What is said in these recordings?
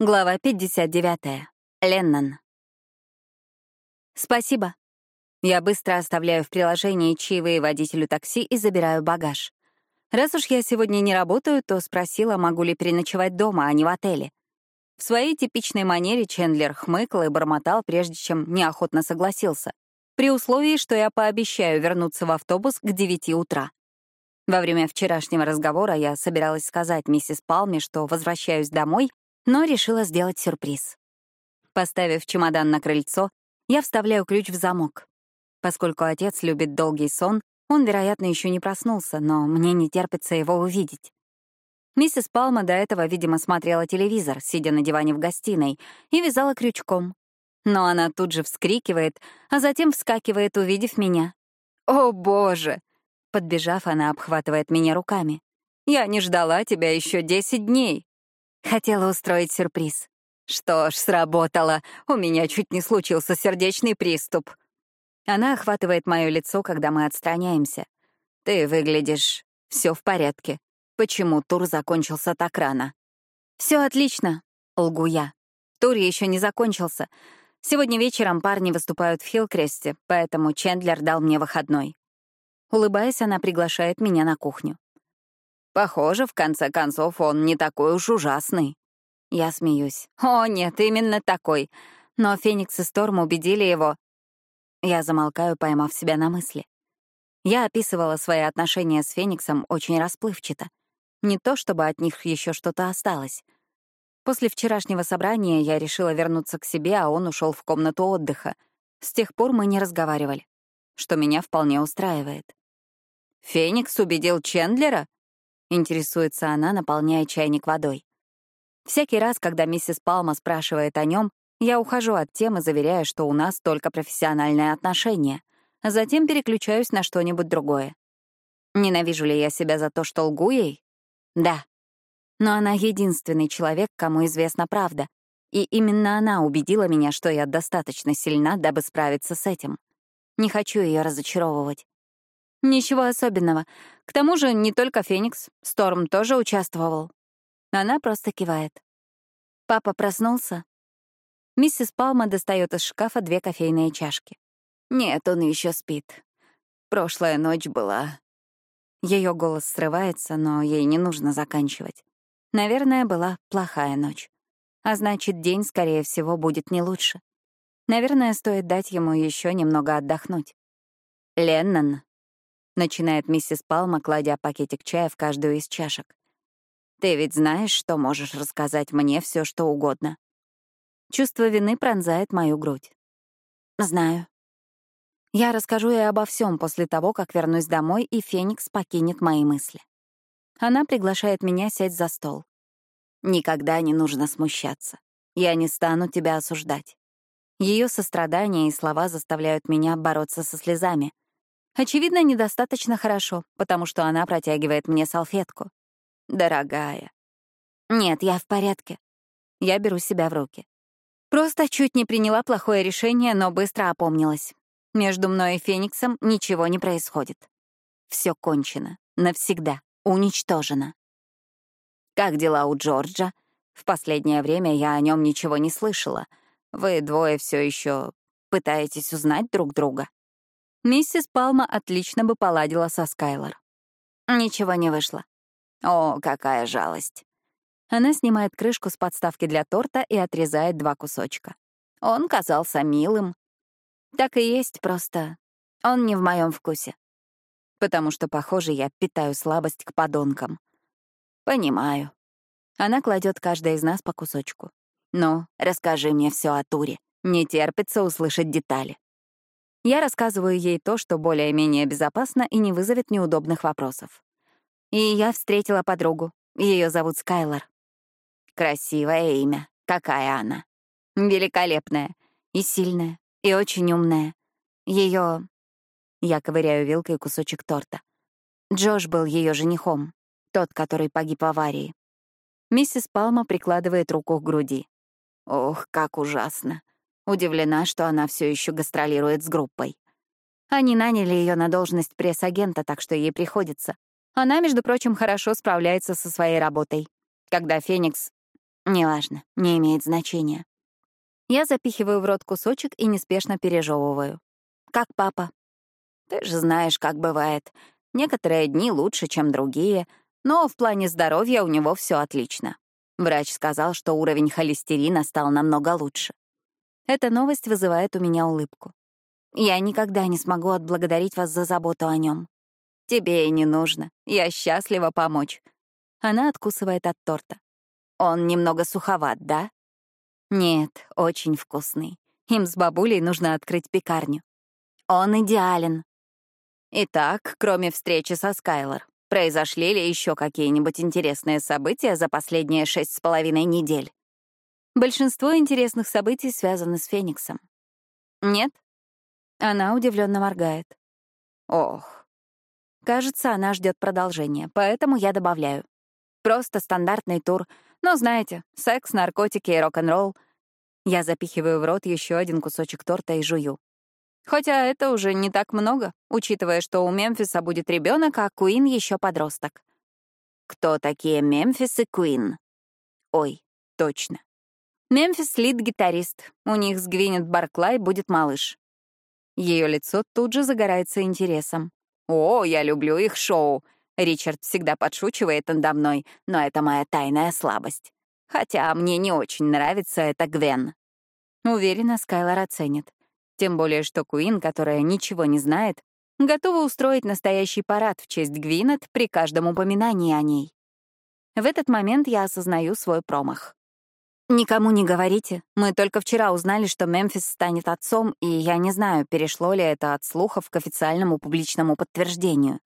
Глава 59. Леннон. Спасибо. Я быстро оставляю в приложении чаевые водителю такси и забираю багаж. Раз уж я сегодня не работаю, то спросила, могу ли переночевать дома, а не в отеле. В своей типичной манере Чендлер хмыкал и бормотал, прежде чем неохотно согласился, при условии, что я пообещаю вернуться в автобус к 9 утра. Во время вчерашнего разговора я собиралась сказать миссис Палме, что возвращаюсь домой но решила сделать сюрприз. Поставив чемодан на крыльцо, я вставляю ключ в замок. Поскольку отец любит долгий сон, он, вероятно, еще не проснулся, но мне не терпится его увидеть. Миссис Палма до этого, видимо, смотрела телевизор, сидя на диване в гостиной, и вязала крючком. Но она тут же вскрикивает, а затем вскакивает, увидев меня. «О, боже!» Подбежав, она обхватывает меня руками. «Я не ждала тебя еще десять дней!» Хотела устроить сюрприз. Что ж, сработало. У меня чуть не случился сердечный приступ. Она охватывает мое лицо, когда мы отстраняемся. Ты выглядишь... Все в порядке. Почему тур закончился так рано? Все отлично, лгу я. Тур еще не закончился. Сегодня вечером парни выступают в Хилкресте, поэтому Чендлер дал мне выходной. Улыбаясь, она приглашает меня на кухню. Похоже, в конце концов, он не такой уж ужасный. Я смеюсь. О, нет, именно такой. Но Феникс и Сторм убедили его. Я замолкаю, поймав себя на мысли. Я описывала свои отношения с Фениксом очень расплывчато. Не то, чтобы от них еще что-то осталось. После вчерашнего собрания я решила вернуться к себе, а он ушел в комнату отдыха. С тех пор мы не разговаривали, что меня вполне устраивает. «Феникс убедил Чендлера?» — интересуется она, наполняя чайник водой. Всякий раз, когда миссис Палма спрашивает о нем, я ухожу от темы, заверяя, что у нас только профессиональные отношения, затем переключаюсь на что-нибудь другое. Ненавижу ли я себя за то, что лгу ей? Да. Но она единственный человек, кому известна правда, и именно она убедила меня, что я достаточно сильна, дабы справиться с этим. Не хочу ее разочаровывать. Ничего особенного. К тому же не только Феникс, Сторм тоже участвовал. Она просто кивает. Папа проснулся? Миссис Палма достает из шкафа две кофейные чашки. Нет, он еще спит. Прошлая ночь была... Ее голос срывается, но ей не нужно заканчивать. Наверное, была плохая ночь. А значит, день, скорее всего, будет не лучше. Наверное, стоит дать ему еще немного отдохнуть. Леннон начинает миссис Палма, кладя пакетик чая в каждую из чашек. «Ты ведь знаешь, что можешь рассказать мне все, что угодно». Чувство вины пронзает мою грудь. «Знаю. Я расскажу ей обо всем после того, как вернусь домой, и Феникс покинет мои мысли. Она приглашает меня сесть за стол. Никогда не нужно смущаться. Я не стану тебя осуждать. Ее сострадание и слова заставляют меня бороться со слезами — Очевидно, недостаточно хорошо, потому что она протягивает мне салфетку. Дорогая. Нет, я в порядке. Я беру себя в руки. Просто чуть не приняла плохое решение, но быстро опомнилась. Между мной и Фениксом ничего не происходит. Все кончено. Навсегда. Уничтожено. Как дела у Джорджа? В последнее время я о нем ничего не слышала. Вы двое все еще пытаетесь узнать друг друга? Миссис Палма отлично бы поладила со Скайлор. Ничего не вышло. О, какая жалость. Она снимает крышку с подставки для торта и отрезает два кусочка. Он казался милым. Так и есть, просто он не в моем вкусе. Потому что, похоже, я питаю слабость к подонкам. Понимаю. Она кладет каждая из нас по кусочку. Ну, расскажи мне все о туре. Не терпится услышать детали. Я рассказываю ей то, что более-менее безопасно и не вызовет неудобных вопросов. И я встретила подругу. Ее зовут Скайлор. Красивое имя. Какая она? Великолепная. И сильная. И очень умная. Ее... Я ковыряю вилкой кусочек торта. Джош был ее женихом. Тот, который погиб в аварии. Миссис Палма прикладывает руку к груди. Ох, как ужасно. Удивлена, что она все еще гастролирует с группой. Они наняли ее на должность пресс-агента, так что ей приходится. Она, между прочим, хорошо справляется со своей работой. Когда Феникс... Неважно, не имеет значения. Я запихиваю в рот кусочек и неспешно пережевываю. Как папа? Ты же знаешь, как бывает. Некоторые дни лучше, чем другие, но в плане здоровья у него все отлично. Врач сказал, что уровень холестерина стал намного лучше. Эта новость вызывает у меня улыбку. Я никогда не смогу отблагодарить вас за заботу о нем. Тебе и не нужно. Я счастлива помочь. Она откусывает от торта. Он немного суховат, да? Нет, очень вкусный. Им с бабулей нужно открыть пекарню. Он идеален. Итак, кроме встречи со Скайлор, произошли ли еще какие-нибудь интересные события за последние шесть с половиной недель? Большинство интересных событий связаны с Фениксом. Нет? Она удивленно моргает. Ох. Кажется, она ждет продолжения, поэтому я добавляю. Просто стандартный тур. Но знаете, секс, наркотики и рок-н-ролл. Я запихиваю в рот еще один кусочек торта и жую. Хотя это уже не так много, учитывая, что у Мемфиса будет ребенок, а Куин еще подросток. Кто такие Мемфис и Куин? Ой, точно. Мемфис — лид-гитарист. У них с Гвинет Барклай будет малыш. Ее лицо тут же загорается интересом. «О, я люблю их шоу. Ричард всегда подшучивает надо мной, но это моя тайная слабость. Хотя мне не очень нравится эта Гвен». Уверена, Скайлор оценит. Тем более, что Куин, которая ничего не знает, готова устроить настоящий парад в честь Гвинет при каждом упоминании о ней. В этот момент я осознаю свой промах. «Никому не говорите. Мы только вчера узнали, что Мемфис станет отцом, и я не знаю, перешло ли это от слухов к официальному публичному подтверждению.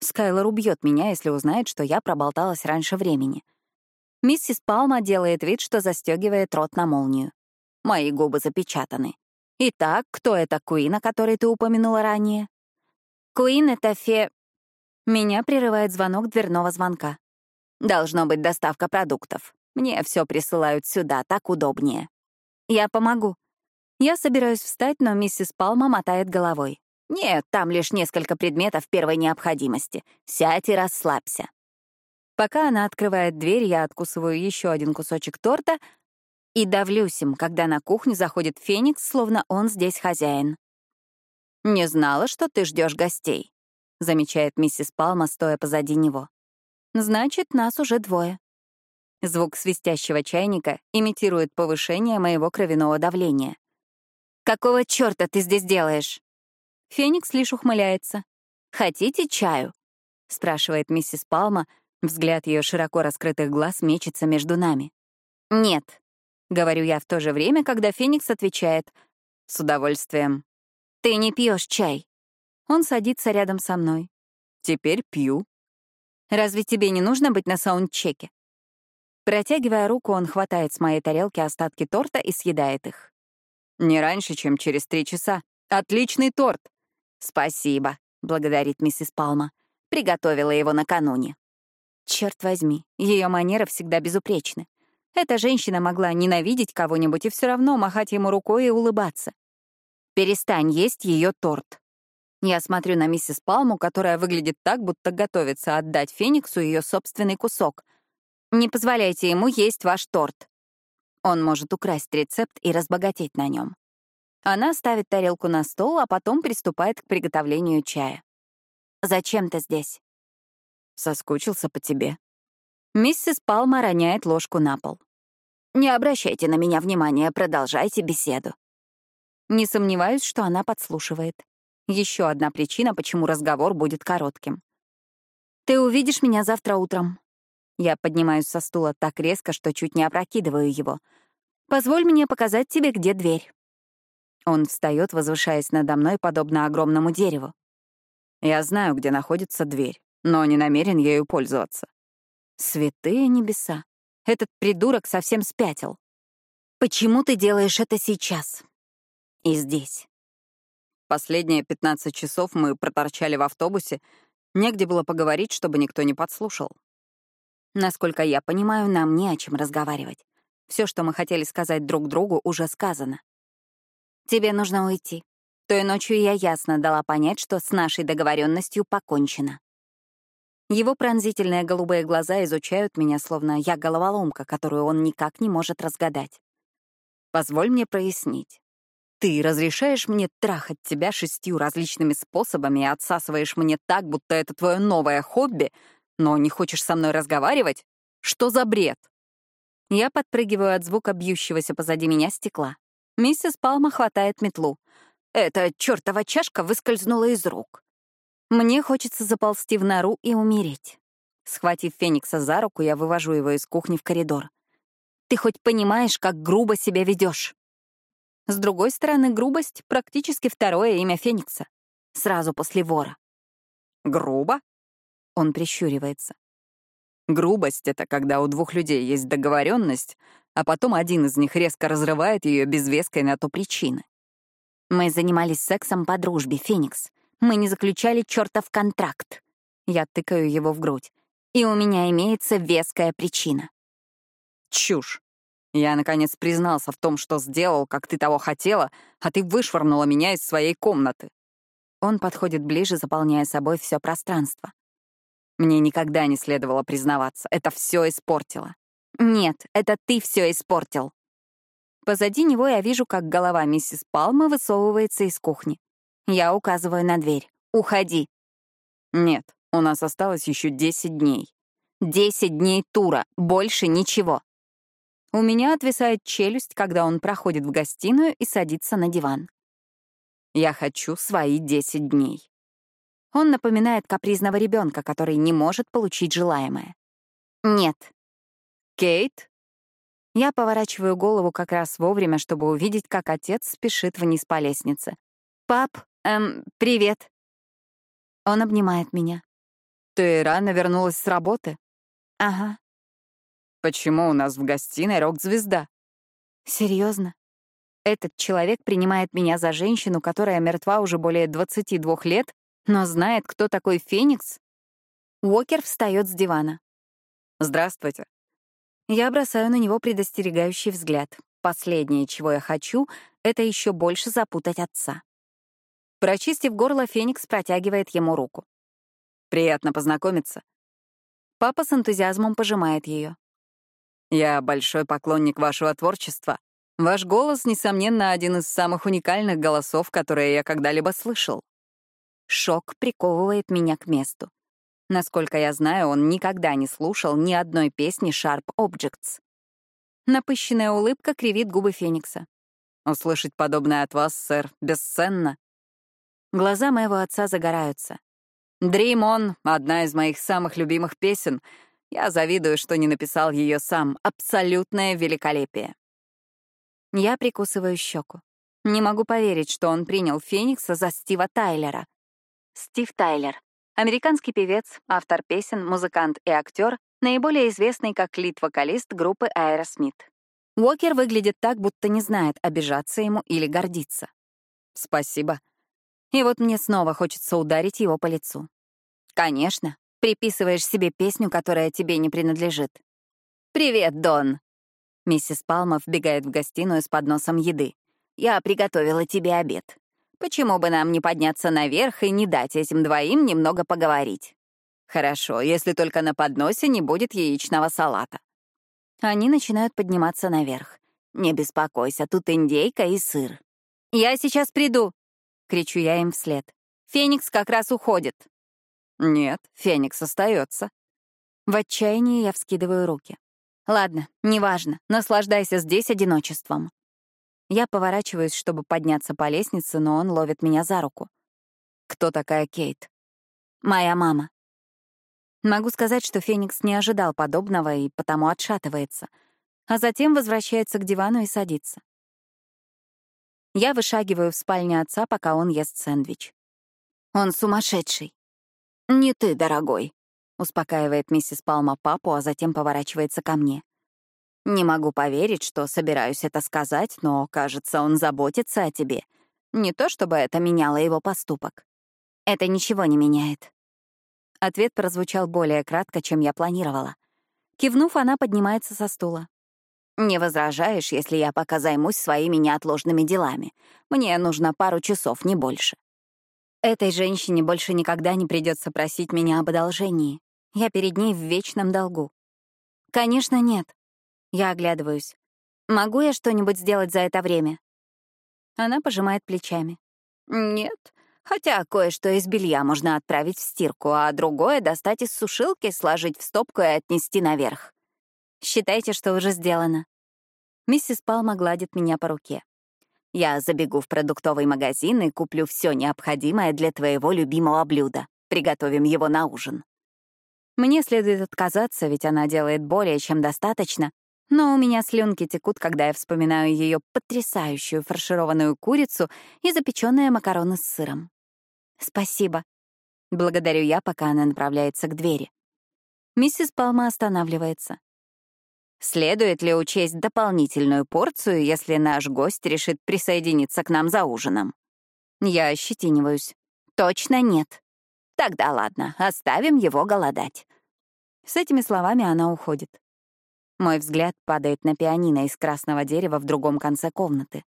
Скайлор убьет меня, если узнает, что я проболталась раньше времени. Миссис Палма делает вид, что застегивает рот на молнию. Мои губы запечатаны. Итак, кто это Куин, о которой ты упомянула ранее? Куин — это фе... Меня прерывает звонок дверного звонка. Должно быть доставка продуктов. Мне все присылают сюда, так удобнее. Я помогу. Я собираюсь встать, но миссис Палма мотает головой. Нет, там лишь несколько предметов первой необходимости. Сядь и расслабься. Пока она открывает дверь, я откусываю еще один кусочек торта и давлюсь им, когда на кухню заходит Феникс, словно он здесь хозяин. «Не знала, что ты ждешь гостей», — замечает миссис Палма, стоя позади него. «Значит, нас уже двое». Звук свистящего чайника имитирует повышение моего кровяного давления. «Какого чёрта ты здесь делаешь?» Феникс лишь ухмыляется. «Хотите чаю?» — спрашивает миссис Палма. Взгляд ее широко раскрытых глаз мечется между нами. «Нет», — говорю я в то же время, когда Феникс отвечает. «С удовольствием». «Ты не пьешь чай». Он садится рядом со мной. «Теперь пью». «Разве тебе не нужно быть на саундчеке?» Протягивая руку, он хватает с моей тарелки остатки торта и съедает их. «Не раньше, чем через три часа. Отличный торт!» «Спасибо», — благодарит миссис Палма. «Приготовила его накануне». Черт возьми, ее манеры всегда безупречны. Эта женщина могла ненавидеть кого-нибудь и все равно махать ему рукой и улыбаться. «Перестань есть ее торт». Я смотрю на миссис Палму, которая выглядит так, будто готовится отдать Фениксу ее собственный кусок. Не позволяйте ему есть ваш торт. Он может украсть рецепт и разбогатеть на нем. Она ставит тарелку на стол, а потом приступает к приготовлению чая. «Зачем ты здесь?» «Соскучился по тебе». Миссис Палма роняет ложку на пол. «Не обращайте на меня внимания, продолжайте беседу». Не сомневаюсь, что она подслушивает. Еще одна причина, почему разговор будет коротким. «Ты увидишь меня завтра утром». Я поднимаюсь со стула так резко, что чуть не опрокидываю его. «Позволь мне показать тебе, где дверь». Он встает, возвышаясь надо мной, подобно огромному дереву. Я знаю, где находится дверь, но не намерен ею пользоваться. Святые небеса. Этот придурок совсем спятил. Почему ты делаешь это сейчас? И здесь. Последние 15 часов мы проторчали в автобусе. Негде было поговорить, чтобы никто не подслушал. Насколько я понимаю, нам не о чем разговаривать. Все, что мы хотели сказать друг другу, уже сказано. Тебе нужно уйти. Той ночью я ясно дала понять, что с нашей договоренностью покончено. Его пронзительные голубые глаза изучают меня, словно я головоломка, которую он никак не может разгадать. Позволь мне прояснить. Ты разрешаешь мне трахать тебя шестью различными способами и отсасываешь мне так, будто это твое новое хобби, но не хочешь со мной разговаривать? Что за бред? Я подпрыгиваю от звука бьющегося позади меня стекла. Миссис Палма хватает метлу. Эта чертова чашка выскользнула из рук. Мне хочется заползти в нору и умереть. Схватив Феникса за руку, я вывожу его из кухни в коридор. Ты хоть понимаешь, как грубо себя ведешь? С другой стороны, грубость — практически второе имя Феникса. Сразу после вора. Грубо? Он прищуривается. Грубость — это когда у двух людей есть договоренность, а потом один из них резко разрывает ее без веской на то причины. Мы занимались сексом по дружбе, Феникс. Мы не заключали чертов контракт. Я тыкаю его в грудь. И у меня имеется веская причина. Чушь. Я, наконец, признался в том, что сделал, как ты того хотела, а ты вышвырнула меня из своей комнаты. Он подходит ближе, заполняя собой все пространство. Мне никогда не следовало признаваться. Это все испортило. Нет, это ты все испортил. Позади него я вижу, как голова миссис Палмы высовывается из кухни. Я указываю на дверь. «Уходи». «Нет, у нас осталось еще 10 дней». «Десять дней тура, больше ничего». У меня отвисает челюсть, когда он проходит в гостиную и садится на диван. «Я хочу свои 10 дней». Он напоминает капризного ребенка, который не может получить желаемое. «Нет». «Кейт?» Я поворачиваю голову как раз вовремя, чтобы увидеть, как отец спешит вниз по лестнице. «Пап, Эм, привет. Он обнимает меня. Ты рано вернулась с работы? Ага. Почему у нас в гостиной рок-звезда? Серьезно? Этот человек принимает меня за женщину, которая мертва уже более 22 лет, но знает, кто такой Феникс? Уокер встает с дивана. Здравствуйте. Я бросаю на него предостерегающий взгляд. Последнее, чего я хочу, — это еще больше запутать отца. Прочистив горло, Феникс протягивает ему руку. «Приятно познакомиться». Папа с энтузиазмом пожимает ее. «Я большой поклонник вашего творчества. Ваш голос, несомненно, один из самых уникальных голосов, которые я когда-либо слышал». Шок приковывает меня к месту. Насколько я знаю, он никогда не слушал ни одной песни Sharp Objects. Напыщенная улыбка кривит губы Феникса. «Услышать подобное от вас, сэр, бесценно. Глаза моего отца загораются. «Dream On» — одна из моих самых любимых песен. Я завидую, что не написал ее сам. Абсолютное великолепие. Я прикусываю щеку. Не могу поверить, что он принял Феникса за Стива Тайлера. Стив Тайлер — американский певец, автор песен, музыкант и актер, наиболее известный как лид-вокалист группы Aerosmith. Уокер выглядит так, будто не знает, обижаться ему или гордиться. «Спасибо», и вот мне снова хочется ударить его по лицу. Конечно, приписываешь себе песню, которая тебе не принадлежит. «Привет, Дон!» Миссис Палма вбегает в гостиную с подносом еды. «Я приготовила тебе обед. Почему бы нам не подняться наверх и не дать этим двоим немного поговорить? Хорошо, если только на подносе не будет яичного салата». Они начинают подниматься наверх. «Не беспокойся, тут индейка и сыр». «Я сейчас приду», — кричу я им вслед. «Феникс как раз уходит». «Нет, Феникс остается. В отчаянии я вскидываю руки. «Ладно, неважно, наслаждайся здесь одиночеством». Я поворачиваюсь, чтобы подняться по лестнице, но он ловит меня за руку. «Кто такая Кейт?» «Моя мама». Могу сказать, что Феникс не ожидал подобного и потому отшатывается, а затем возвращается к дивану и садится. Я вышагиваю в спальне отца, пока он ест сэндвич. Он сумасшедший. «Не ты, дорогой», — успокаивает миссис Палма папу, а затем поворачивается ко мне. «Не могу поверить, что собираюсь это сказать, но, кажется, он заботится о тебе. Не то чтобы это меняло его поступок. Это ничего не меняет». Ответ прозвучал более кратко, чем я планировала. Кивнув, она поднимается со стула. «Не возражаешь, если я пока займусь своими неотложными делами? Мне нужно пару часов, не больше». Этой женщине больше никогда не придется просить меня об одолжении. Я перед ней в вечном долгу. Конечно, нет. Я оглядываюсь. Могу я что-нибудь сделать за это время? Она пожимает плечами. Нет. Хотя кое-что из белья можно отправить в стирку, а другое достать из сушилки, сложить в стопку и отнести наверх. Считайте, что уже сделано. Миссис Палма гладит меня по руке. Я забегу в продуктовый магазин и куплю все необходимое для твоего любимого блюда. Приготовим его на ужин. Мне следует отказаться, ведь она делает более чем достаточно, но у меня слюнки текут, когда я вспоминаю ее потрясающую фаршированную курицу и запеченные макароны с сыром. «Спасибо». Благодарю я, пока она направляется к двери. Миссис Палма останавливается. Следует ли учесть дополнительную порцию, если наш гость решит присоединиться к нам за ужином? Я ощетиниваюсь. Точно нет. Тогда ладно, оставим его голодать. С этими словами она уходит. Мой взгляд падает на пианино из красного дерева в другом конце комнаты.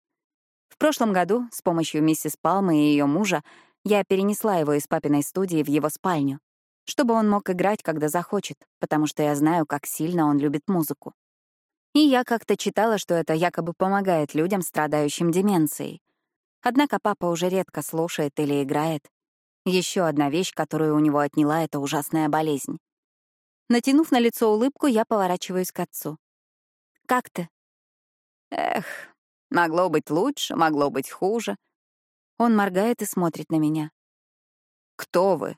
В прошлом году с помощью миссис Палмы и ее мужа я перенесла его из папиной студии в его спальню, чтобы он мог играть, когда захочет, потому что я знаю, как сильно он любит музыку. И я как-то читала, что это якобы помогает людям, страдающим деменцией. Однако папа уже редко слушает или играет. Еще одна вещь, которую у него отняла, — это ужасная болезнь. Натянув на лицо улыбку, я поворачиваюсь к отцу. «Как ты?» «Эх, могло быть лучше, могло быть хуже». Он моргает и смотрит на меня. «Кто вы?»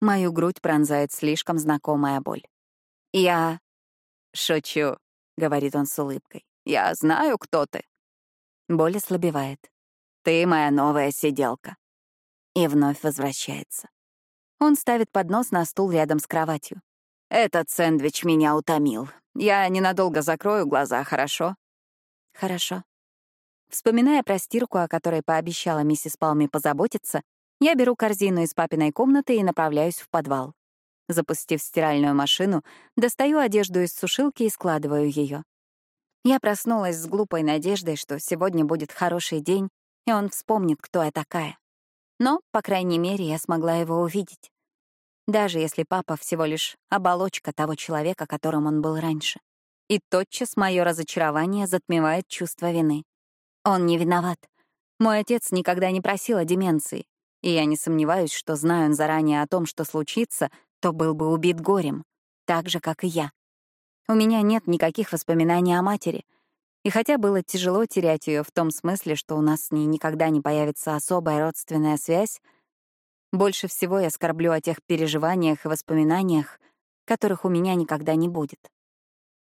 Мою грудь пронзает слишком знакомая боль. «Я...» «Шучу», — говорит он с улыбкой. «Я знаю, кто ты». Боль ослабевает. «Ты моя новая сиделка». И вновь возвращается. Он ставит поднос на стул рядом с кроватью. Этот сэндвич меня утомил. Я ненадолго закрою глаза, хорошо? Хорошо. Вспоминая про стирку, о которой пообещала миссис Палми позаботиться, я беру корзину из папиной комнаты и направляюсь в подвал. Запустив стиральную машину, достаю одежду из сушилки и складываю ее. Я проснулась с глупой надеждой, что сегодня будет хороший день, и он вспомнит, кто я такая. Но, по крайней мере, я смогла его увидеть даже если папа всего лишь оболочка того человека, которым он был раньше. И тотчас мое разочарование затмевает чувство вины. Он не виноват. Мой отец никогда не просил о деменции, и я не сомневаюсь, что, зная он заранее о том, что случится, то был бы убит горем, так же, как и я. У меня нет никаких воспоминаний о матери, и хотя было тяжело терять ее в том смысле, что у нас с ней никогда не появится особая родственная связь, больше всего я скорблю о тех переживаниях и воспоминаниях, которых у меня никогда не будет.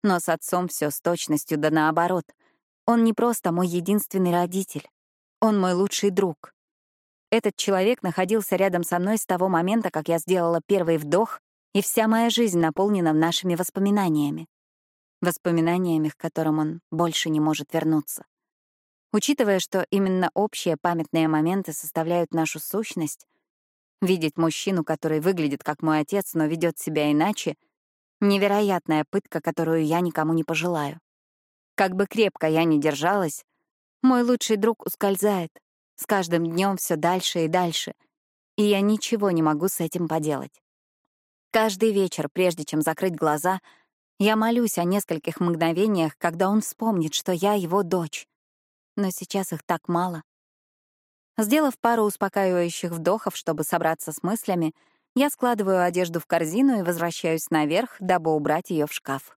Но с отцом все с точностью да наоборот. Он не просто мой единственный родитель. Он мой лучший друг. Этот человек находился рядом со мной с того момента, как я сделала первый вдох, и вся моя жизнь наполнена нашими воспоминаниями. Воспоминаниями, к которым он больше не может вернуться. Учитывая, что именно общие памятные моменты составляют нашу сущность, Видеть мужчину, который выглядит как мой отец, но ведет себя иначе — невероятная пытка, которую я никому не пожелаю. Как бы крепко я ни держалась, мой лучший друг ускользает, с каждым днем все дальше и дальше, и я ничего не могу с этим поделать. Каждый вечер, прежде чем закрыть глаза, я молюсь о нескольких мгновениях, когда он вспомнит, что я его дочь. Но сейчас их так мало. Сделав пару успокаивающих вдохов, чтобы собраться с мыслями, я складываю одежду в корзину и возвращаюсь наверх, дабы убрать ее в шкаф.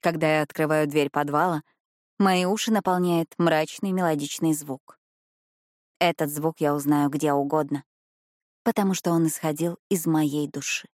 Когда я открываю дверь подвала, мои уши наполняет мрачный мелодичный звук. Этот звук я узнаю где угодно, потому что он исходил из моей души.